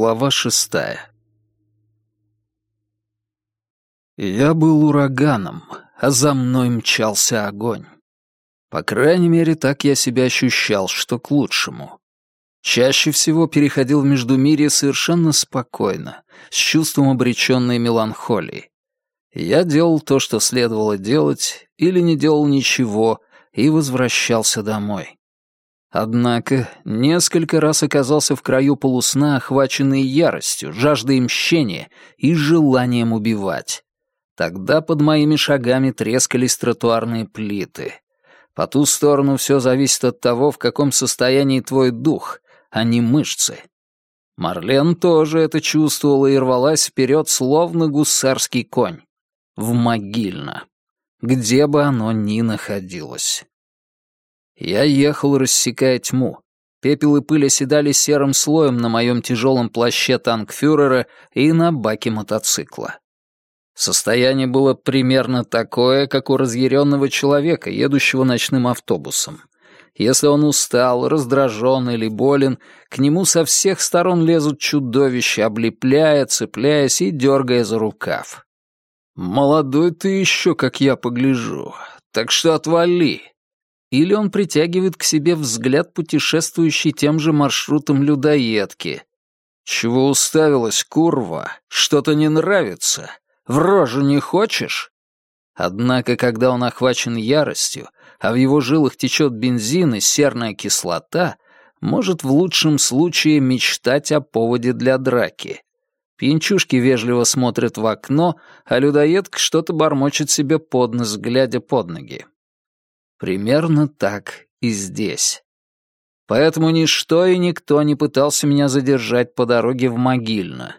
Глава шестая Я был ураганом, а за мной мчался огонь. По крайней мере, так я себя ощущал, что к лучшему. Чаще всего переходил в Междумирье совершенно спокойно, с чувством обреченной меланхолии. Я делал то, что следовало делать, или не делал ничего, и возвращался домой. Однако несколько раз оказался в краю полусна, охваченный яростью, жаждой мщения и желанием убивать. Тогда под моими шагами трескались тротуарные плиты. По ту сторону все зависит от того, в каком состоянии твой дух, а не мышцы. Марлен тоже это чувствовала и рвалась вперед, словно гусарский конь. В могильно. Где бы оно ни находилось. Я ехал, рассекая тьму. Пепел и пыль оседали серым слоем на моем тяжелом плаще танкфюрера и на баке мотоцикла. Состояние было примерно такое, как у разъяренного человека, едущего ночным автобусом. Если он устал, раздражен или болен, к нему со всех сторон лезут чудовища, облепляя, цепляясь и дергая за рукав. «Молодой ты еще, как я погляжу, так что отвали!» Или он притягивает к себе взгляд путешествующей тем же маршрутом людоедки. «Чего уставилась, курва? Что-то не нравится? В рожу не хочешь?» Однако, когда он охвачен яростью, а в его жилах течет бензин и серная кислота, может в лучшем случае мечтать о поводе для драки. Пьянчушки вежливо смотрят в окно, а людоедка что-то бормочет себе под нос, глядя под ноги. Примерно так и здесь. Поэтому ничто и никто не пытался меня задержать по дороге в Могильно.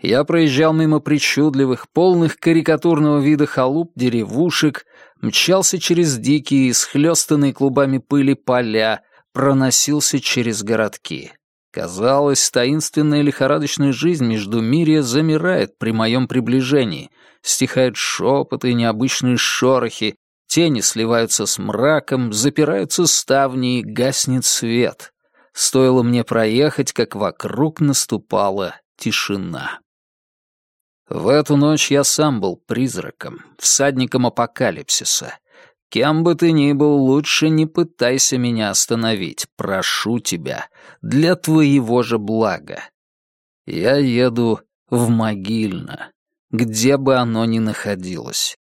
Я проезжал мимо причудливых, полных карикатурного вида халуп, деревушек, мчался через дикие, схлёстанные клубами пыли поля, проносился через городки. Казалось, таинственная лихорадочная жизнь между мирья замирает при моем приближении, стихают шепоты и необычные шорохи, Тени сливаются с мраком, запираются ставни и гаснет свет. Стоило мне проехать, как вокруг наступала тишина. В эту ночь я сам был призраком, всадником апокалипсиса. Кем бы ты ни был, лучше не пытайся меня остановить, прошу тебя, для твоего же блага. Я еду в могильно, где бы оно ни находилось.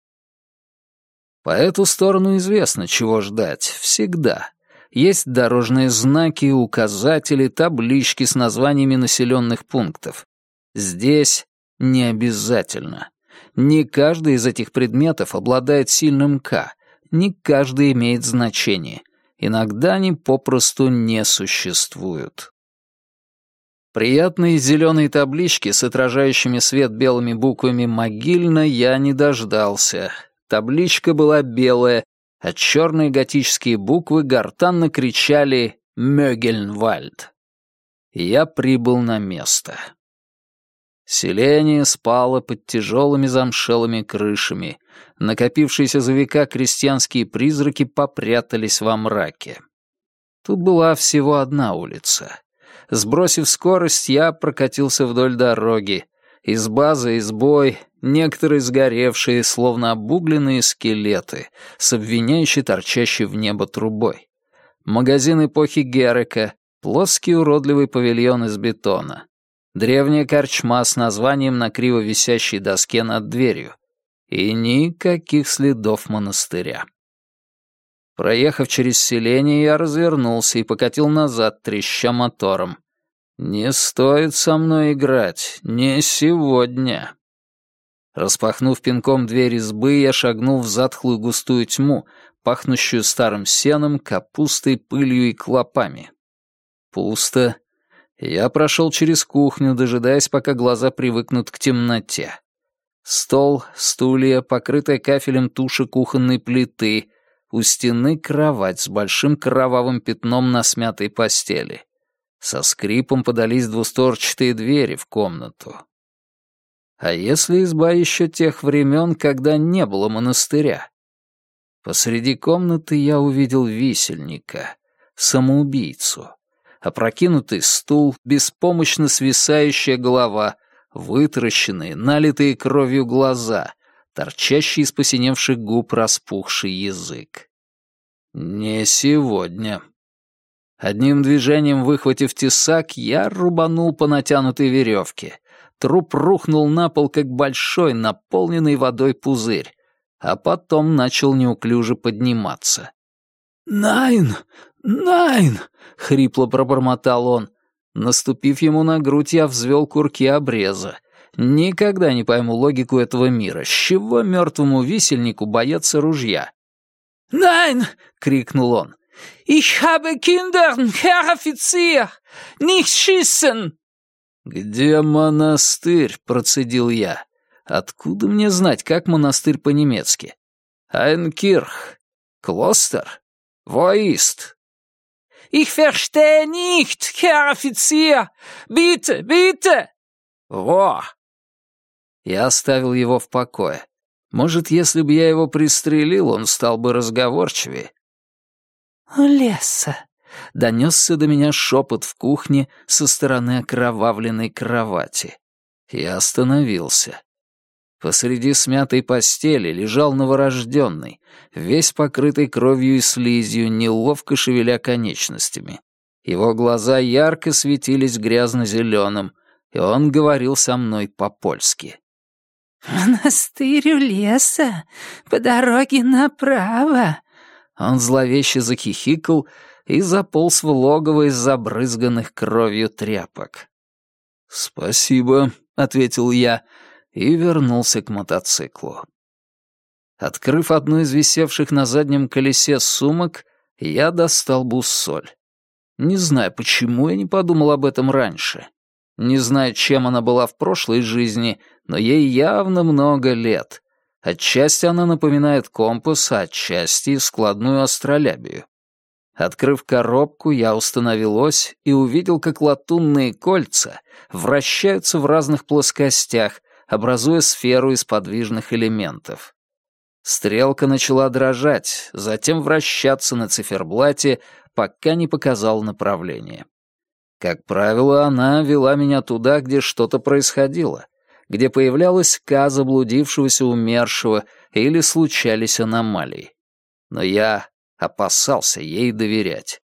По эту сторону известно, чего ждать, всегда. Есть дорожные знаки, указатели, таблички с названиями населенных пунктов. Здесь не обязательно. Не каждый из этих предметов обладает сильным «К», не каждый имеет значение. Иногда они попросту не существуют. Приятные зеленые таблички с отражающими свет белыми буквами «Могильно» я не дождался. Табличка была белая, а черные готические буквы гортанно кричали «Мёгельнвальд». Я прибыл на место. Селение спало под тяжелыми замшелыми крышами. Накопившиеся за века крестьянские призраки попрятались во мраке. Тут была всего одна улица. Сбросив скорость, я прокатился вдоль дороги. Изба за избой, некоторые сгоревшие, словно обугленные скелеты, с обвиняющей торчащей в небо трубой. Магазин эпохи Герека, плоский уродливый павильон из бетона. Древняя корчма с названием на криво висящей доске над дверью. И никаких следов монастыря. Проехав через селение, я развернулся и покатил назад, треща мотором. «Не стоит со мной играть, не сегодня». Распахнув пинком дверь избы, я шагнул в затхлую густую тьму, пахнущую старым сеном, капустой, пылью и клопами. Пусто. Я прошел через кухню, дожидаясь, пока глаза привыкнут к темноте. Стол, стулья, покрытая кафелем туша кухонной плиты, у стены кровать с большим кровавым пятном на смятой постели. Со скрипом подались двусторчатые двери в комнату. А если изба еще тех времен, когда не было монастыря? Посреди комнаты я увидел висельника, самоубийцу. опрокинутый стул, беспомощно свисающая голова, вытаращенные, налитые кровью глаза, торчащий из посиневших губ распухший язык. Не сегодня. Одним движением выхватив тесак, я рубанул по натянутой веревке. Труп рухнул на пол, как большой, наполненный водой пузырь, а потом начал неуклюже подниматься. «Найн! Найн!» — хрипло пробормотал он. Наступив ему на грудь, я взвел курки обреза. Никогда не пойму логику этого мира. С чего мертвому висельнику бояться ружья? «Найн!» — крикнул он. «Ich habe Kinder, Herr Offizier! Nicht schießen!» «Где монастырь?» — процедил я. «Откуда мне знать, как монастырь по-немецки?» «Айнкирх. Клостер. Воист». «Ich verstehe nicht, Herr Offizier! Bitte, bitte!» «Во!» Я оставил его в покое. Может, если бы я его пристрелил, он стал бы разговорчивее. «Леса!» — донесся до меня шепот в кухне со стороны окровавленной кровати. Я остановился. Посреди смятой постели лежал новорожденный, весь покрытый кровью и слизью, неловко шевеля конечностями. Его глаза ярко светились грязно-зеленым, и он говорил со мной по-польски. «Монастырь у леса, по дороге направо». Он зловеще захихикал и заполз в логово из забрызганных кровью тряпок. «Спасибо», — ответил я и вернулся к мотоциклу. Открыв одну из висевших на заднем колесе сумок, я достал буссоль. Не знаю, почему я не подумал об этом раньше. Не знаю, чем она была в прошлой жизни, но ей явно много лет. Отчасти она напоминает компас, а отчасти — складную астролябию. Открыв коробку, я установил ось и увидел, как латунные кольца вращаются в разных плоскостях, образуя сферу из подвижных элементов. Стрелка начала дрожать, затем вращаться на циферблате, пока не показал направление. Как правило, она вела меня туда, где что-то происходило, где появлялась Ка заблудившегося умершего или случались аномалии. Но я опасался ей доверять.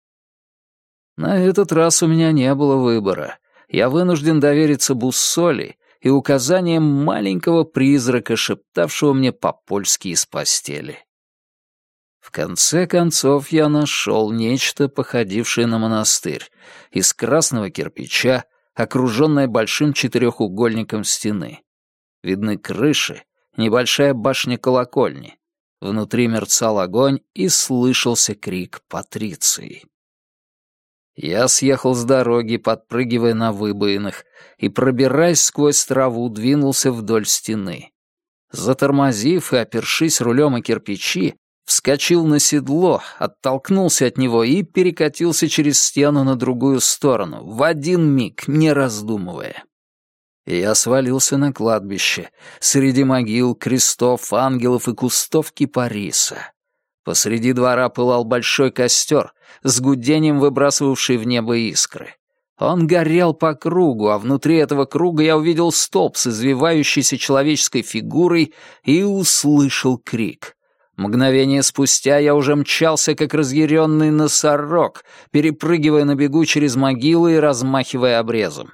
На этот раз у меня не было выбора. Я вынужден довериться буссоли и указаниям маленького призрака, шептавшего мне по-польски из постели. В конце концов я нашел нечто, походившее на монастырь, из красного кирпича, окруженное большим четырехугольником стены. Видны крыши, небольшая башня колокольни. Внутри мерцал огонь и слышался крик Патриции. Я съехал с дороги, подпрыгивая на выбоинах, и, пробираясь сквозь траву, двинулся вдоль стены. Затормозив и опершись рулем о кирпичи, вскочил на седло, оттолкнулся от него и перекатился через стену на другую сторону, в один миг, не раздумывая. Я свалился на кладбище, среди могил, крестов, ангелов и кустов кипариса. Посреди двора пылал большой костер, с гудением выбрасывавший в небо искры. Он горел по кругу, а внутри этого круга я увидел столб с извивающейся человеческой фигурой и услышал крик. Мгновение спустя я уже мчался, как разъяренный носорог, перепрыгивая на бегу через могилы и размахивая обрезом.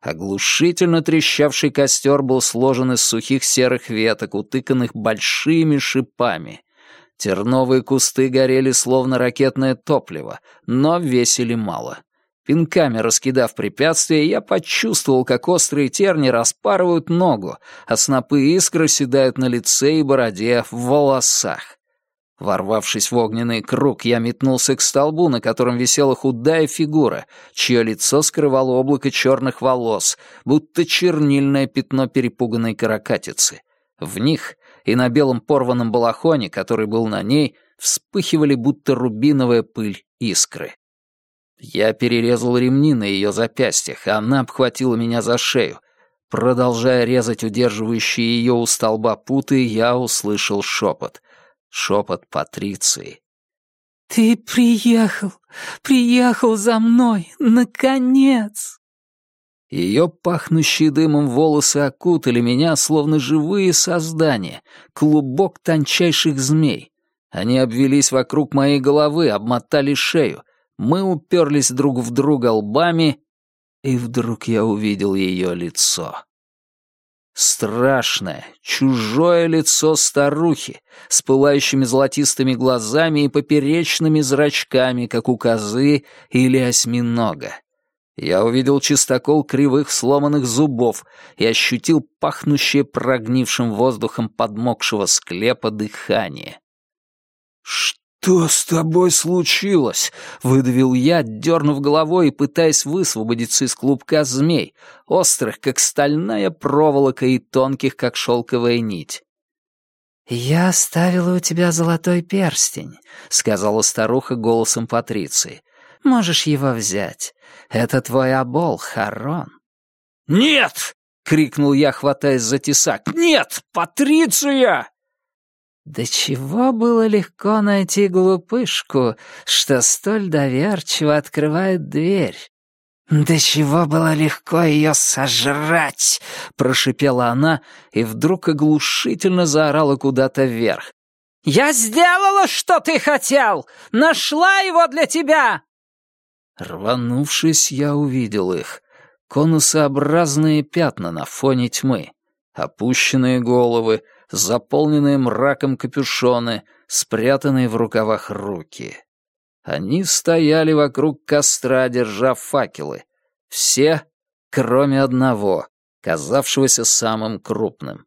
Оглушительно трещавший костер был сложен из сухих серых веток, утыканных большими шипами. Терновые кусты горели словно ракетное топливо, но весили мало. Пинками раскидав препятствия, я почувствовал, как острые терни распарывают ногу, а снопы искры седают на лице и бороде, в волосах. Ворвавшись в огненный круг, я метнулся к столбу, на котором висела худая фигура, чье лицо скрывало облако черных волос, будто чернильное пятно перепуганной каракатицы. В них и на белом порванном балахоне, который был на ней, вспыхивали будто рубиновая пыль искры. Я перерезал ремни на ее запястьях, а она обхватила меня за шею. Продолжая резать удерживающие ее у столба путы, я услышал шепот. Шепот Патриции. «Ты приехал, приехал за мной, наконец!» Ее пахнущие дымом волосы окутали меня, словно живые создания, клубок тончайших змей. Они обвелись вокруг моей головы, обмотали шею. Мы уперлись друг в друга лбами, и вдруг я увидел ее лицо. Страшное, чужое лицо старухи, с пылающими золотистыми глазами и поперечными зрачками, как у козы или осьминога. Я увидел чистокол кривых сломанных зубов и ощутил пахнущее прогнившим воздухом подмокшего склепа дыхание. «Что с тобой случилось?» — выдавил я, дернув головой и пытаясь высвободиться из клубка змей, острых, как стальная проволока и тонких, как шелковая нить. «Я оставила у тебя золотой перстень», — сказала старуха голосом Патриции. «Можешь его взять. Это твой обол, Харон». «Нет!» — крикнул я, хватаясь за тесак. «Нет, Патриция!» Да чего было легко найти глупышку, что столь доверчиво открывает дверь. «Да чего было легко ее сожрать!» — прошипела она и вдруг оглушительно заорала куда-то вверх. «Я сделала, что ты хотел! Нашла его для тебя!» Рванувшись, я увидел их. Конусообразные пятна на фоне тьмы. Опущенные головы, заполненные мраком капюшоны, спрятанные в рукавах руки. Они стояли вокруг костра, держа факелы. Все, кроме одного, казавшегося самым крупным.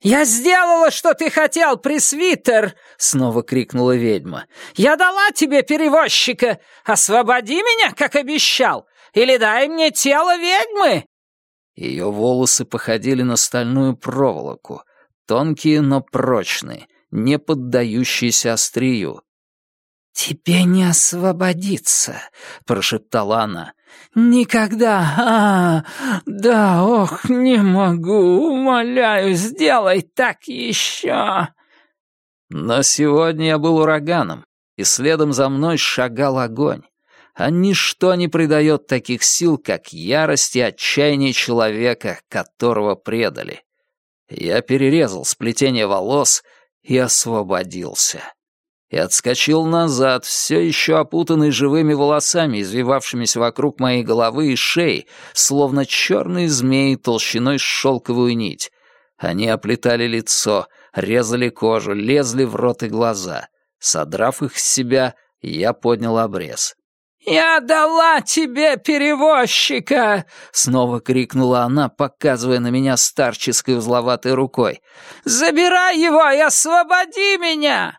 «Я сделала, что ты хотел, пресвитер!» — снова крикнула ведьма. «Я дала тебе перевозчика! Освободи меня, как обещал! Или дай мне тело ведьмы!» Ее волосы походили на стальную проволоку, тонкие, но прочные, не поддающиеся острию. «Тебе не освободиться», — прошептала она. «Никогда! А, да, ох, не могу, умоляю, сделай так еще!» Но сегодня я был ураганом, и следом за мной шагал огонь. А ничто не придает таких сил, как ярость и отчаяние человека, которого предали. Я перерезал сплетение волос и освободился и отскочил назад, все еще опутанный живыми волосами, извивавшимися вокруг моей головы и шеи, словно черные змеи толщиной шелковую нить. Они оплетали лицо, резали кожу, лезли в рот и глаза. Содрав их с себя, я поднял обрез. «Я дала тебе перевозчика!» — снова крикнула она, показывая на меня старческой узловатой рукой. «Забирай его и освободи меня!»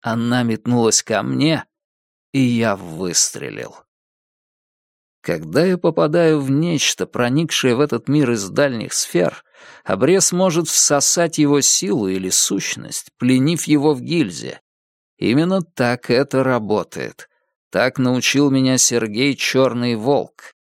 Она метнулась ко мне, и я выстрелил. Когда я попадаю в нечто, проникшее в этот мир из дальних сфер, обрез может всосать его силу или сущность, пленив его в гильзе. Именно так это работает. Так научил меня Сергей Черный Волк.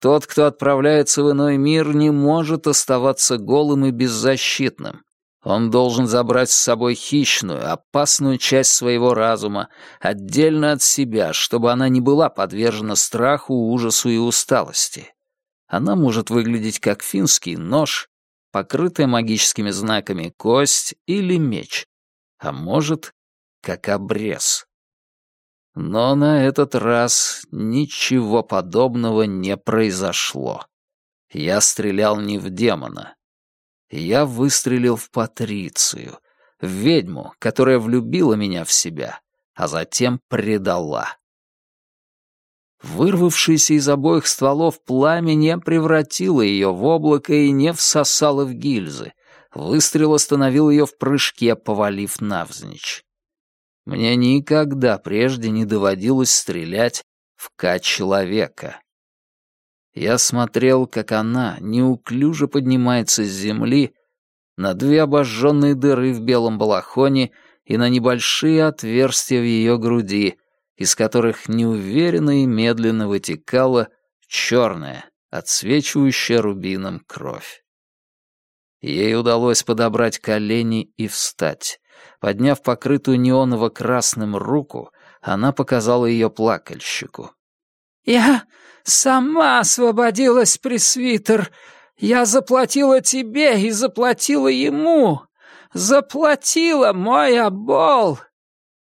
Тот, кто отправляется в иной мир, не может оставаться голым и беззащитным. Он должен забрать с собой хищную, опасную часть своего разума, отдельно от себя, чтобы она не была подвержена страху, ужасу и усталости. Она может выглядеть как финский нож, покрытая магическими знаками кость или меч, а может, как обрез. Но на этот раз ничего подобного не произошло. Я стрелял не в демона, я выстрелил в Патрицию, в ведьму, которая влюбила меня в себя, а затем предала. Вырвавшееся из обоих стволов пламя не превратило ее в облако и не всосало в гильзы. Выстрел остановил ее в прыжке, повалив навзничь. Мне никогда прежде не доводилось стрелять в К-человека. Я смотрел, как она неуклюже поднимается с земли на две обожженные дыры в белом балахоне и на небольшие отверстия в ее груди, из которых неуверенно и медленно вытекала черная, отсвечивающая рубином кровь. Ей удалось подобрать колени и встать. Подняв покрытую неоново-красным руку, Она показала ее плакальщику. «Я сама освободилась, пресвитер. Я заплатила тебе и заплатила ему. Заплатила мой обол!»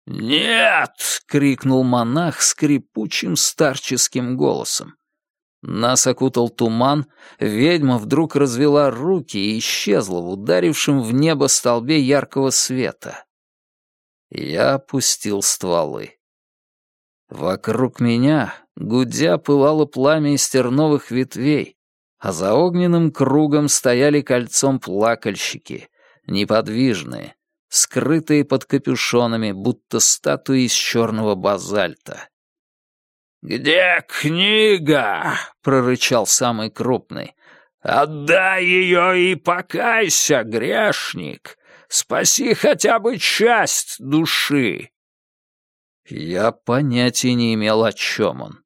«Нет!» — крикнул монах скрипучим старческим голосом. Нас окутал туман, ведьма вдруг развела руки и исчезла в ударившем в небо столбе яркого света. Я опустил стволы. Вокруг меня, гудя, пылало пламя из терновых ветвей, а за огненным кругом стояли кольцом плакальщики, неподвижные, скрытые под капюшонами, будто статуи из черного базальта. «Где книга?» — прорычал самый крупный. «Отдай ее и покайся, грешник! Спаси хотя бы часть души!» Я понятия не имел, о чем он.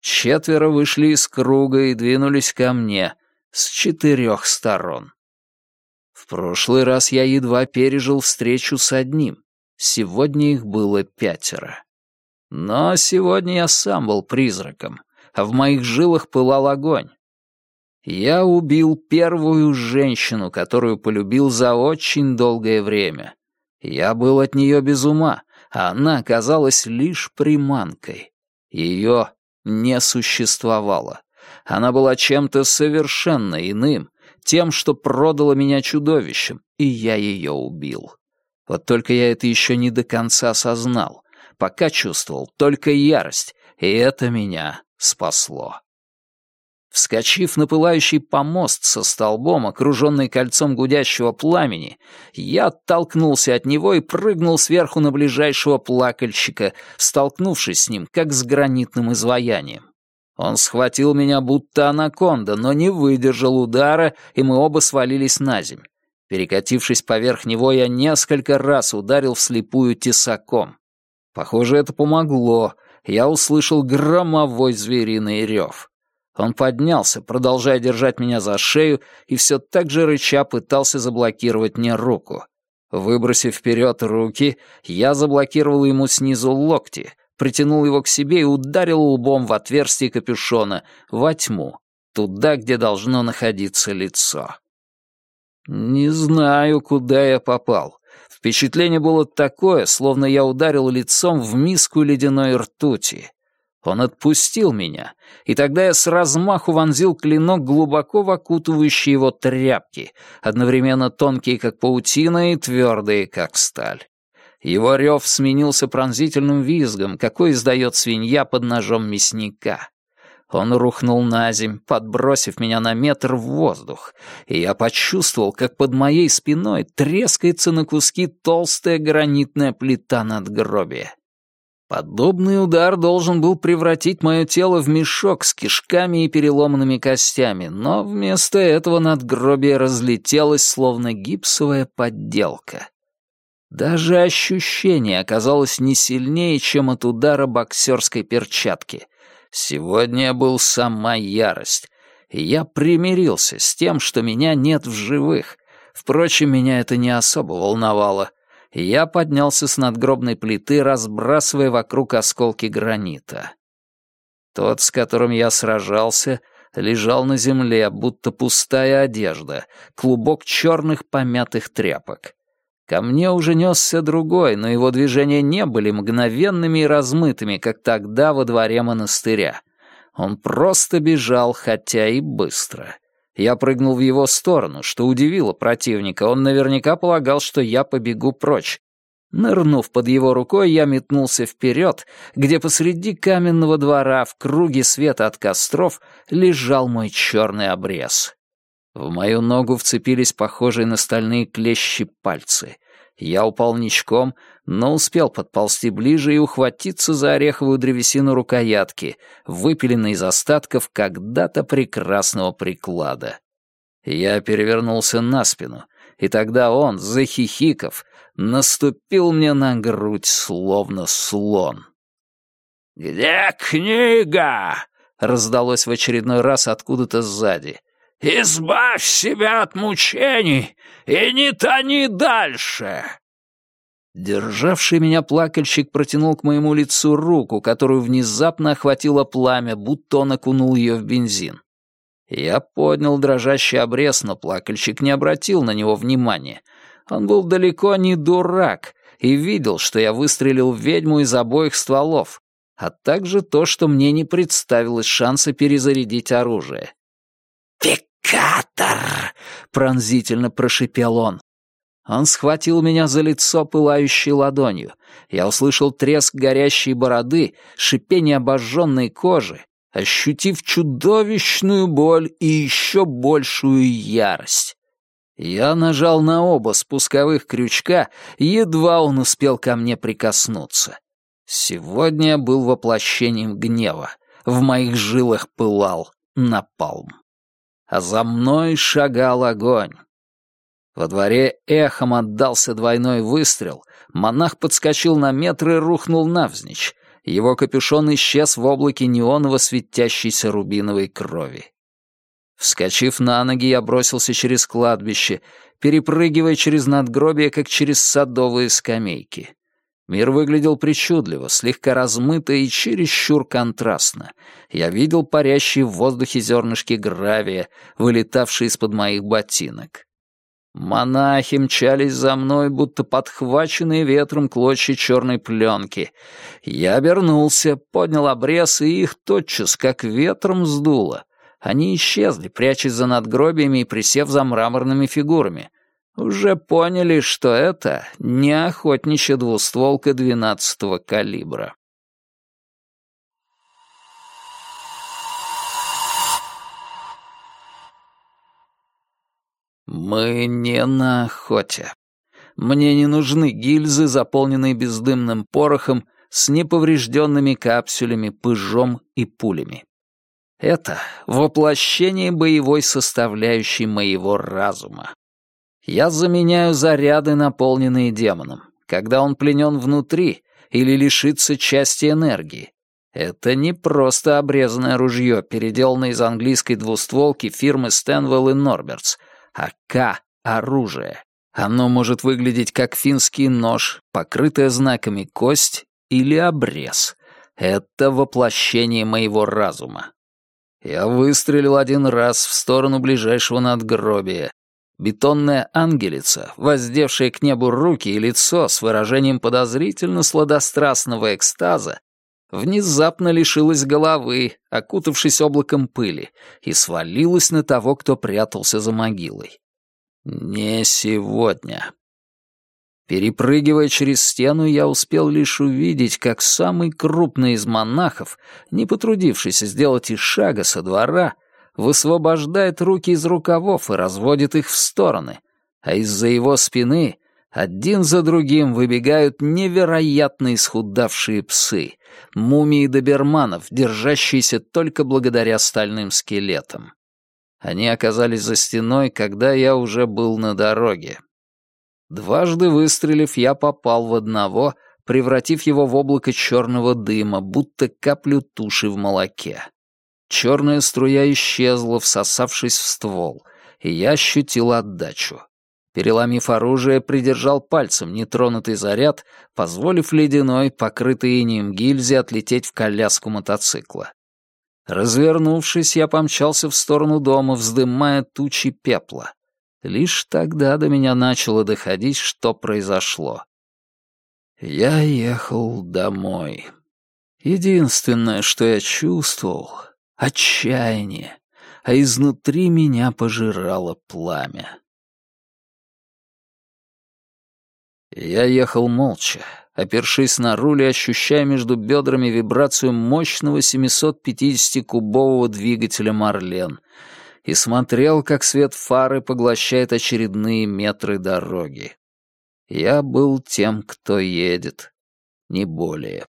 Четверо вышли из круга и двинулись ко мне с четырех сторон. В прошлый раз я едва пережил встречу с одним, сегодня их было пятеро. Но сегодня я сам был призраком, а в моих жилах пылал огонь. Я убил первую женщину, которую полюбил за очень долгое время. Я был от нее без ума, а она оказалась лишь приманкой. Ее не существовало. Она была чем-то совершенно иным, тем, что продало меня чудовищем, и я ее убил. Вот только я это еще не до конца осознал пока чувствовал только ярость, и это меня спасло. Вскочив на пылающий помост со столбом, окруженный кольцом гудящего пламени, я оттолкнулся от него и прыгнул сверху на ближайшего плакальщика, столкнувшись с ним, как с гранитным изваянием. Он схватил меня будто анаконда, но не выдержал удара, и мы оба свалились на земь. Перекатившись поверх него, я несколько раз ударил вслепую тесаком. Похоже, это помогло. Я услышал громовой звериный рев. Он поднялся, продолжая держать меня за шею, и все так же рыча пытался заблокировать мне руку. Выбросив вперед руки, я заблокировал ему снизу локти, притянул его к себе и ударил лбом в отверстие капюшона, во тьму, туда, где должно находиться лицо. Не знаю, куда я попал. Впечатление было такое, словно я ударил лицом в миску ледяной ртути. Он отпустил меня, и тогда я с размаху вонзил клинок глубоко в окутывающие его тряпки, одновременно тонкие, как паутина, и твердые, как сталь. Его рев сменился пронзительным визгом, какой издает свинья под ножом мясника. Он рухнул на земь, подбросив меня на метр в воздух, и я почувствовал, как под моей спиной трескается на куски толстая гранитная плита надгробия. Подобный удар должен был превратить мое тело в мешок с кишками и переломанными костями, но вместо этого надгробие разлетелось, словно гипсовая подделка. Даже ощущение оказалось не сильнее, чем от удара боксерской перчатки — Сегодня был сама ярость, и я примирился с тем, что меня нет в живых. Впрочем, меня это не особо волновало. Я поднялся с надгробной плиты, разбрасывая вокруг осколки гранита. Тот, с которым я сражался, лежал на земле, будто пустая одежда, клубок черных помятых тряпок. Ко мне уже несся другой, но его движения не были мгновенными и размытыми, как тогда во дворе монастыря. Он просто бежал, хотя и быстро. Я прыгнул в его сторону, что удивило противника. Он наверняка полагал, что я побегу прочь. Нырнув под его рукой, я метнулся вперед, где посреди каменного двора в круге света от костров лежал мой черный обрез. В мою ногу вцепились похожие на стальные клещи пальцы. Я упал ничком, но успел подползти ближе и ухватиться за ореховую древесину рукоятки, выпиленной из остатков когда-то прекрасного приклада. Я перевернулся на спину, и тогда он, захихиков, наступил мне на грудь, словно слон. «Где книга?» — раздалось в очередной раз откуда-то сзади. Избавь себя от мучений и не тони дальше!» Державший меня плакальщик протянул к моему лицу руку, которую внезапно охватило пламя, будто он окунул ее в бензин. Я поднял дрожащий обрез, но плакальщик не обратил на него внимания. Он был далеко не дурак и видел, что я выстрелил в ведьму из обоих стволов, а также то, что мне не представилось шанса перезарядить оружие. «Пикатор!» — пронзительно прошипел он. Он схватил меня за лицо пылающей ладонью. Я услышал треск горящей бороды, шипение обожженной кожи, ощутив чудовищную боль и еще большую ярость. Я нажал на оба спусковых крючка, едва он успел ко мне прикоснуться. Сегодня я был воплощением гнева. В моих жилах пылал напалм. А за мной шагал огонь. Во дворе эхом отдался двойной выстрел, монах подскочил на метр и рухнул навзничь. Его капюшон исчез в облаке неоново светящейся рубиновой крови. Вскочив на ноги, я бросился через кладбище, перепрыгивая через надгробие, как через садовые скамейки. Мир выглядел причудливо, слегка размыто и чересчур контрастно. Я видел парящие в воздухе зернышки гравия, вылетавшие из-под моих ботинок. Монахи мчались за мной, будто подхваченные ветром клочья черной пленки. Я обернулся, поднял обрез, и их тотчас, как ветром, сдуло. Они исчезли, прячась за надгробиями и присев за мраморными фигурами уже поняли, что это не охотничья двустволка двенадцатого калибра. Мы не на охоте. Мне не нужны гильзы, заполненные бездымным порохом, с неповрежденными капсулями, пыжом и пулями. Это воплощение боевой составляющей моего разума. Я заменяю заряды, наполненные демоном, когда он пленен внутри или лишится части энергии. Это не просто обрезанное ружье, переделанное из английской двустволки фирмы Стэнвелл и Норбертс, а К-оружие. Оно может выглядеть как финский нож, покрытая знаками кость или обрез. Это воплощение моего разума. Я выстрелил один раз в сторону ближайшего надгробия, Бетонная ангелица, воздевшая к небу руки и лицо с выражением подозрительно сладострастного экстаза, внезапно лишилась головы, окутавшись облаком пыли, и свалилась на того, кто прятался за могилой. Не сегодня. Перепрыгивая через стену, я успел лишь увидеть, как самый крупный из монахов, не потрудившийся сделать и шага со двора, — высвобождает руки из рукавов и разводит их в стороны, а из-за его спины один за другим выбегают невероятно исхудавшие псы, мумии доберманов, держащиеся только благодаря стальным скелетам. Они оказались за стеной, когда я уже был на дороге. Дважды выстрелив, я попал в одного, превратив его в облако черного дыма, будто каплю туши в молоке. Черная струя исчезла, всосавшись в ствол, и я ощутил отдачу. Переломив оружие, придержал пальцем нетронутый заряд, позволив ледяной, покрытой инеем гильзе, отлететь в коляску мотоцикла. Развернувшись, я помчался в сторону дома, вздымая тучи пепла. Лишь тогда до меня начало доходить, что произошло. Я ехал домой. Единственное, что я чувствовал, отчаяние, а изнутри меня пожирало пламя. Я ехал молча, опершись на руль и ощущая между бедрами вибрацию мощного 750-кубового двигателя «Марлен», и смотрел, как свет фары поглощает очередные метры дороги. Я был тем, кто едет, не более.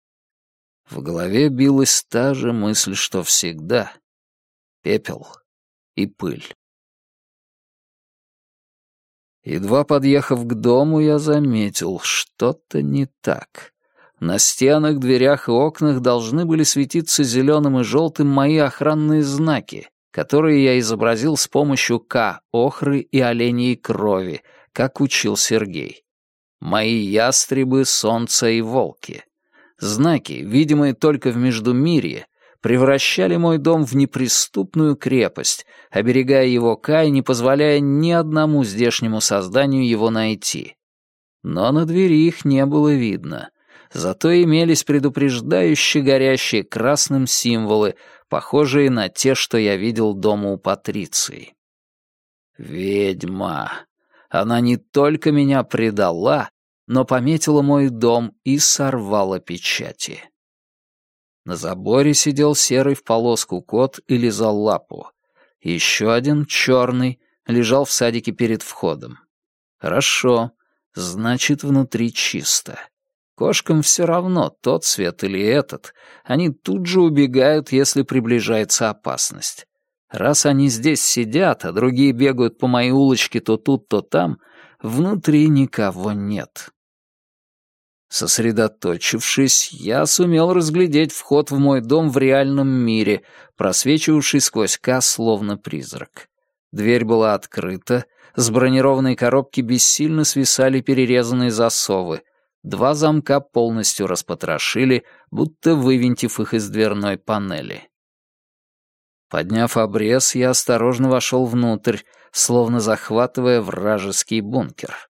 В голове билась та же мысль, что всегда. Пепел и пыль. Едва подъехав к дому, я заметил, что-то не так. На стенах, дверях и окнах должны были светиться зеленым и желтым мои охранные знаки, которые я изобразил с помощью К, охры и оленей крови, как учил Сергей. Мои ястребы, солнце и волки. Знаки, видимые только в Междумирье, превращали мой дом в неприступную крепость, оберегая его Кай, не позволяя ни одному здешнему созданию его найти. Но на двери их не было видно. Зато имелись предупреждающие горящие красным символы, похожие на те, что я видел дома у Патриции. Ведьма. Она не только меня предала, но пометила мой дом и сорвала печати. На заборе сидел серый в полоску кот и лизал лапу. Еще один, черный, лежал в садике перед входом. Хорошо, значит, внутри чисто. Кошкам все равно, тот цвет или этот. Они тут же убегают, если приближается опасность. Раз они здесь сидят, а другие бегают по моей улочке то тут, то там, внутри никого нет. Сосредоточившись, я сумел разглядеть вход в мой дом в реальном мире, просвечивавший сквозь К словно призрак. Дверь была открыта, с бронированной коробки бессильно свисали перерезанные засовы. Два замка полностью распотрошили, будто вывинтив их из дверной панели. Подняв обрез, я осторожно вошел внутрь, словно захватывая вражеский бункер.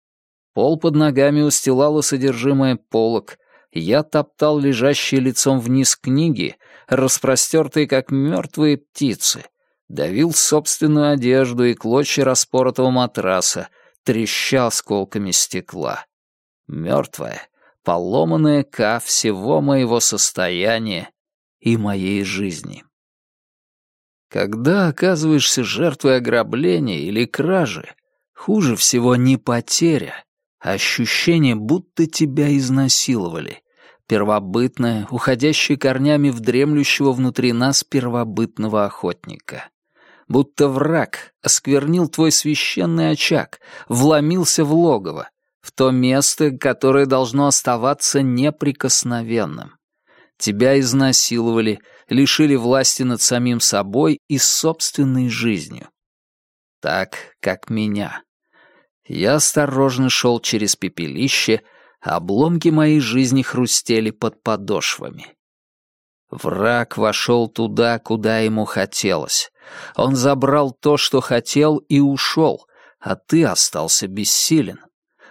Пол под ногами устилало содержимое полок. Я топтал лежащие лицом вниз книги, распростертые, как мертвые птицы. Давил собственную одежду и клочья распоротого матраса, трещал осколками стекла. Мертвая, поломанная ка всего моего состояния и моей жизни. Когда оказываешься жертвой ограбления или кражи, хуже всего не потеря, Ощущение, будто тебя изнасиловали. Первобытное, уходящее корнями в дремлющего внутри нас первобытного охотника. Будто враг осквернил твой священный очаг, вломился в логово, в то место, которое должно оставаться неприкосновенным. Тебя изнасиловали, лишили власти над самим собой и собственной жизнью. Так, как меня. Я осторожно шел через пепелище, обломки моей жизни хрустели под подошвами. Враг вошел туда, куда ему хотелось. Он забрал то, что хотел, и ушел, а ты остался бессилен.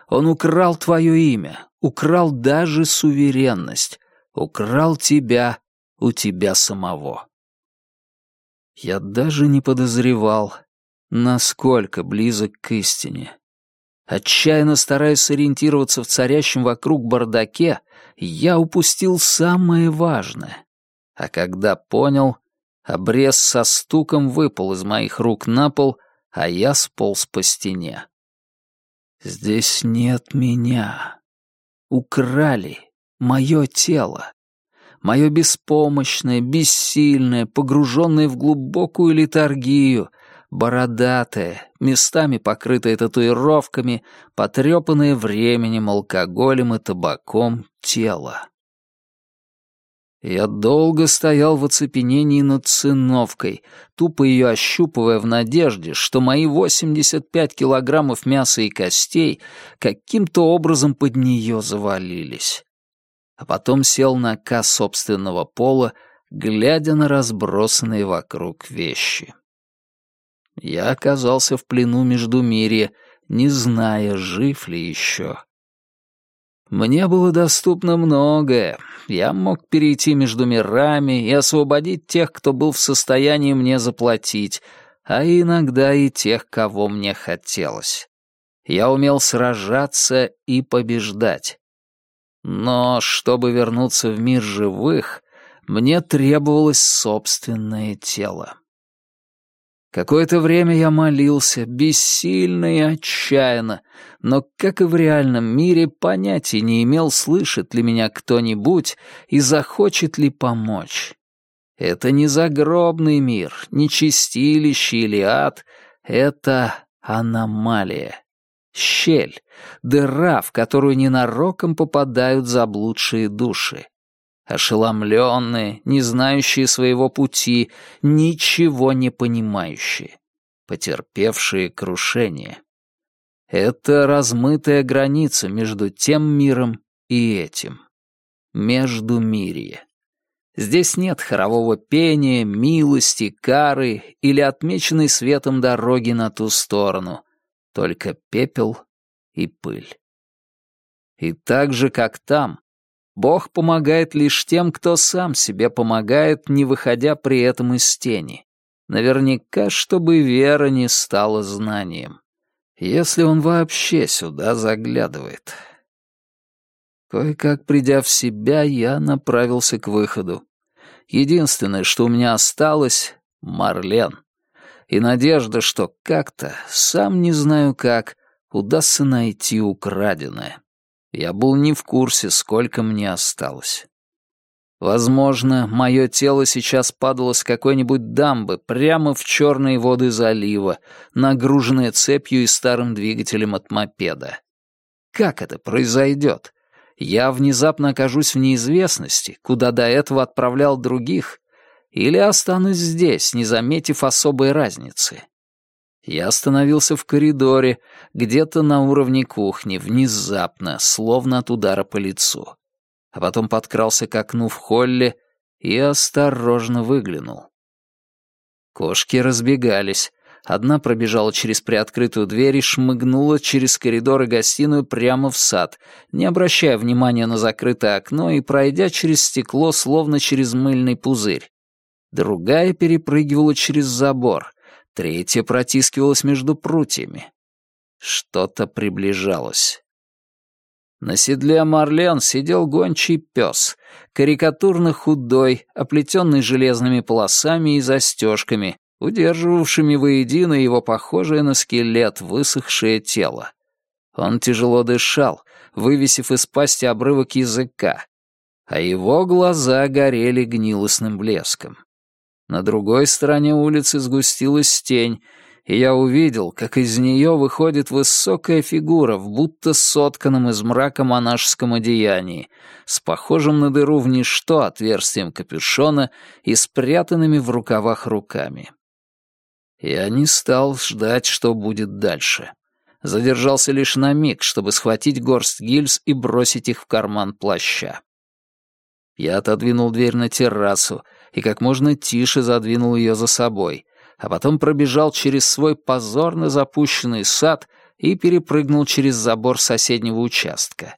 Он украл твое имя, украл даже суверенность, украл тебя у тебя самого. Я даже не подозревал, насколько близок к истине. Отчаянно стараясь сориентироваться в царящем вокруг бардаке, я упустил самое важное. А когда понял, обрез со стуком выпал из моих рук на пол, а я сполз по стене. Здесь нет меня. Украли мое тело. Мое беспомощное, бессильное, погруженное в глубокую литургию — бородатое, местами покрытое татуировками, потрепанное временем, алкоголем и табаком тело. Я долго стоял в оцепенении над циновкой, тупо ее ощупывая в надежде, что мои 85 килограммов мяса и костей каким-то образом под нее завалились. А потом сел на К собственного пола, глядя на разбросанные вокруг вещи. Я оказался в плену между мире, не зная, жив ли еще. Мне было доступно многое. Я мог перейти между мирами и освободить тех, кто был в состоянии мне заплатить, а иногда и тех, кого мне хотелось. Я умел сражаться и побеждать. Но чтобы вернуться в мир живых, мне требовалось собственное тело. Какое-то время я молился, бессильно и отчаянно, но, как и в реальном мире, понятия не имел, слышит ли меня кто-нибудь и захочет ли помочь. Это не загробный мир, не чистилище или ад, это аномалия. Щель, дыра, в которую ненароком попадают заблудшие души ошеломленные, не знающие своего пути, ничего не понимающие, потерпевшие крушение. Это размытая граница между тем миром и этим. Между мирье. Здесь нет хорового пения, милости, кары или отмеченной светом дороги на ту сторону, только пепел и пыль. И так же, как там, Бог помогает лишь тем, кто сам себе помогает, не выходя при этом из тени. Наверняка, чтобы вера не стала знанием. Если он вообще сюда заглядывает. Кое-как придя в себя, я направился к выходу. Единственное, что у меня осталось — Марлен. И надежда, что как-то, сам не знаю как, удастся найти украденное. Я был не в курсе, сколько мне осталось. Возможно, мое тело сейчас падало с какой-нибудь дамбы прямо в черные воды залива, нагруженное цепью и старым двигателем от мопеда. Как это произойдет? я внезапно окажусь в неизвестности, куда до этого отправлял других, или останусь здесь, не заметив особой разницы. Я остановился в коридоре, где-то на уровне кухни, внезапно, словно от удара по лицу. А потом подкрался к окну в холле и осторожно выглянул. Кошки разбегались, Одна пробежала через приоткрытую дверь и шмыгнула через коридор и гостиную прямо в сад, не обращая внимания на закрытое окно и пройдя через стекло, словно через мыльный пузырь. Другая перепрыгивала через забор, третья протискивалась между прутьями. Что-то приближалось. На седле Марлен сидел гончий пес, карикатурно худой, оплетенный железными полосами и застежками, удерживавшими воедино его похожее на скелет высохшее тело. Он тяжело дышал, вывесив из пасти обрывок языка, а его глаза горели гнилостным блеском. На другой стороне улицы сгустилась тень, и я увидел, как из нее выходит высокая фигура в будто сотканном из мрака монашеском одеянии, с похожим на дыру в ничто отверстием капюшона и спрятанными в рукавах руками. Я не стал ждать, что будет дальше. Задержался лишь на миг, чтобы схватить горсть гильз и бросить их в карман плаща. Я отодвинул дверь на террасу и как можно тише задвинул ее за собой, а потом пробежал через свой позорно запущенный сад и перепрыгнул через забор соседнего участка.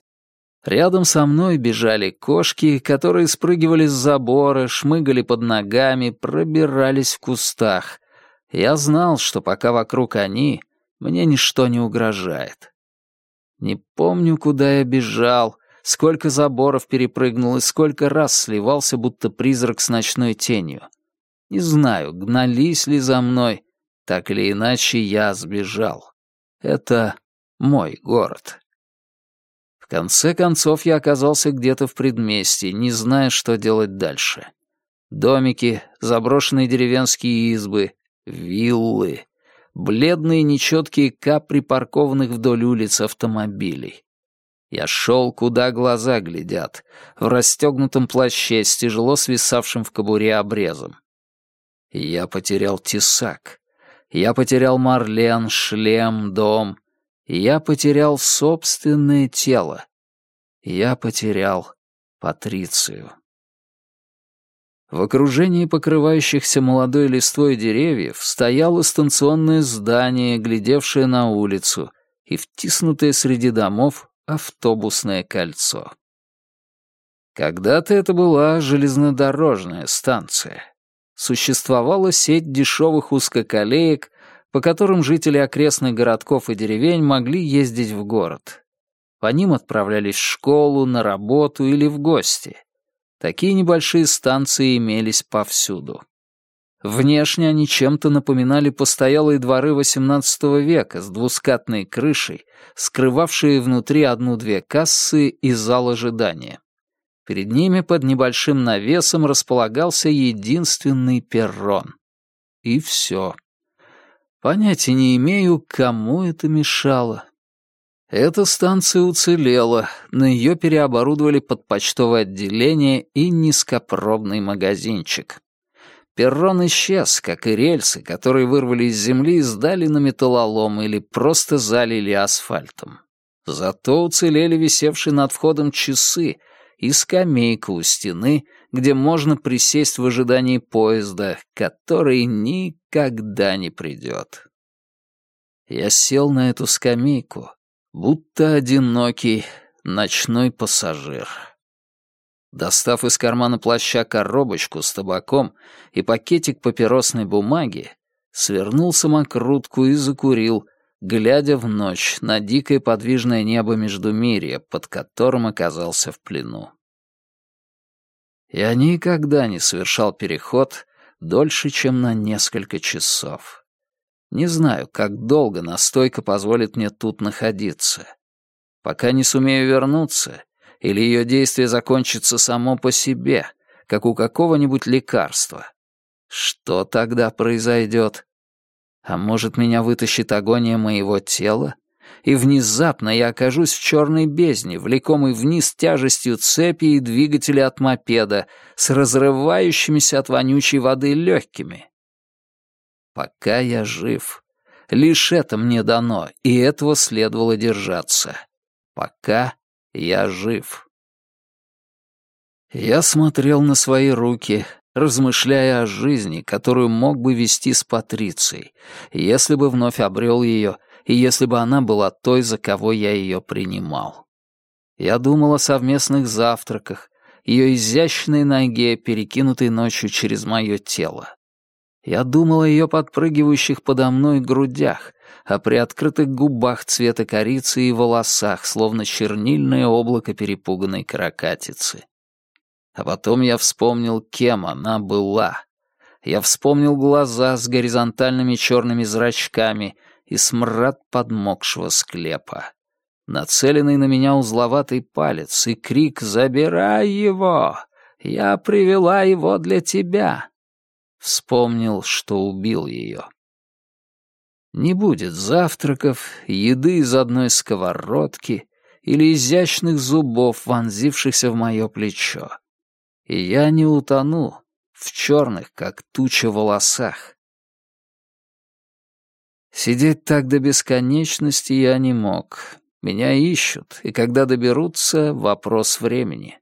Рядом со мной бежали кошки, которые спрыгивали с забора, шмыгали под ногами, пробирались в кустах, я знал, что пока вокруг они, мне ничто не угрожает. Не помню, куда я бежал, сколько заборов перепрыгнул и сколько раз сливался, будто призрак с ночной тенью. Не знаю, гнались ли за мной, так или иначе я сбежал. Это мой город. В конце концов я оказался где-то в предместье, не зная, что делать дальше. Домики, заброшенные деревенские избы, Виллы. Бледные нечеткие капри паркованных вдоль улиц автомобилей. Я шел, куда глаза глядят, в расстегнутом плаще с тяжело свисавшим в кобуре обрезом. Я потерял тесак. Я потерял Марлен, шлем, дом. Я потерял собственное тело. Я потерял Патрицию. В окружении покрывающихся молодой листвой деревьев стояло станционное здание, глядевшее на улицу, и втиснутое среди домов автобусное кольцо. Когда-то это была железнодорожная станция. Существовала сеть дешевых узкоколеек, по которым жители окрестных городков и деревень могли ездить в город. По ним отправлялись в школу, на работу или в гости. Такие небольшие станции имелись повсюду. Внешне они чем-то напоминали постоялые дворы XVIII века с двускатной крышей, скрывавшие внутри одну-две кассы и зал ожидания. Перед ними под небольшим навесом располагался единственный перрон. И все. Понятия не имею, кому это мешало. Эта станция уцелела, но ее переоборудовали под почтовое отделение и низкопробный магазинчик. Перрон исчез, как и рельсы, которые вырвали из земли и сдали на металлолом или просто залили асфальтом. Зато уцелели висевшие над входом часы и скамейка у стены, где можно присесть в ожидании поезда, который никогда не придет. Я сел на эту скамейку, будто одинокий ночной пассажир. Достав из кармана плаща коробочку с табаком и пакетик папиросной бумаги, свернул самокрутку и закурил, глядя в ночь на дикое подвижное небо Междумирья, под которым оказался в плену. Я никогда не совершал переход дольше, чем на несколько часов. Не знаю, как долго настойка позволит мне тут находиться. Пока не сумею вернуться, или ее действие закончится само по себе, как у какого-нибудь лекарства. Что тогда произойдет? А может, меня вытащит агония моего тела? И внезапно я окажусь в черной бездне, влекомой вниз тяжестью цепи и двигателя от мопеда, с разрывающимися от вонючей воды легкими. Пока я жив, лишь это мне дано, и этого следовало держаться. Пока я жив. Я смотрел на свои руки, размышляя о жизни, которую мог бы вести с Патрицией, если бы вновь обрел ее, и если бы она была той, за кого я ее принимал. Я думал о совместных завтраках, ее изящной ноге, перекинутой ночью через мое тело. Я думал о ее подпрыгивающих подо мной грудях, о приоткрытых губах цвета корицы и волосах, словно чернильное облако перепуганной каракатицы. А потом я вспомнил, кем она была. Я вспомнил глаза с горизонтальными черными зрачками и смрад подмокшего склепа. Нацеленный на меня узловатый палец и крик «Забирай его! Я привела его для тебя!» Вспомнил, что убил ее. Не будет завтраков, еды из одной сковородки или изящных зубов, вонзившихся в мое плечо. И я не утону в черных, как туча, волосах. Сидеть так до бесконечности я не мог. Меня ищут, и когда доберутся, вопрос времени.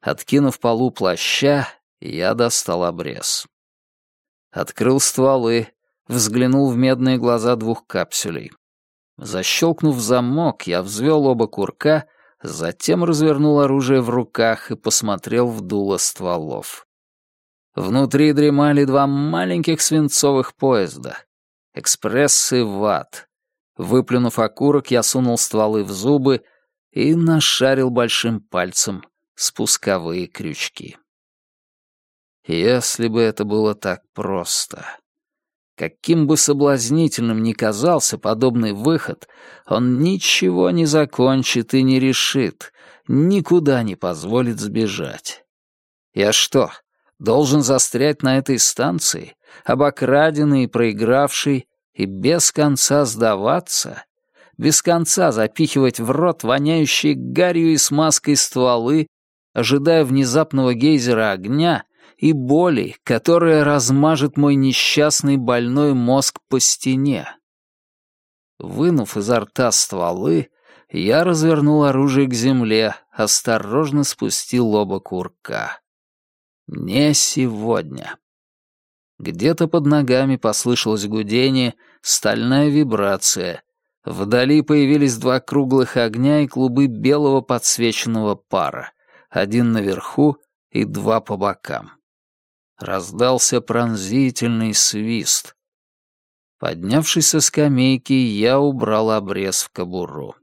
Откинув полу плаща, я достал обрез. Открыл стволы, взглянул в медные глаза двух капсулей. Защелкнув замок, я взвел оба курка, затем развернул оружие в руках и посмотрел в дуло стволов. Внутри дремали два маленьких свинцовых поезда. Экспресс и ВАТ. Выплюнув окурок, я сунул стволы в зубы и нашарил большим пальцем спусковые крючки. Если бы это было так просто. Каким бы соблазнительным ни казался подобный выход, он ничего не закончит и не решит, никуда не позволит сбежать. Я что, должен застрять на этой станции, обокраденный и проигравший, и без конца сдаваться, без конца запихивать в рот воняющие гарью и смазкой стволы, ожидая внезапного гейзера огня и боли, которая размажет мой несчастный больной мозг по стене. Вынув изо рта стволы, я развернул оружие к земле, осторожно спустил оба курка. Не сегодня. Где-то под ногами послышалось гудение, стальная вибрация. Вдали появились два круглых огня и клубы белого подсвеченного пара, один наверху и два по бокам. Раздался пронзительный свист. Поднявшись со скамейки, я убрал обрез в кобуру.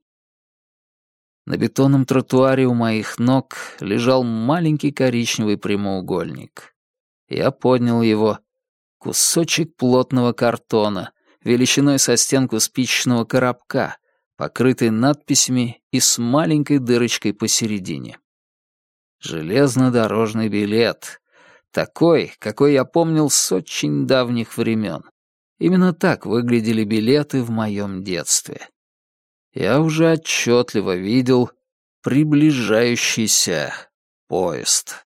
На бетонном тротуаре у моих ног лежал маленький коричневый прямоугольник. Я поднял его. Кусочек плотного картона, величиной со стенку спичечного коробка, покрытый надписями и с маленькой дырочкой посередине. Железнодорожный билет, такой, какой я помнил с очень давних времен. Именно так выглядели билеты в моем детстве. Я уже отчетливо видел приближающийся поезд.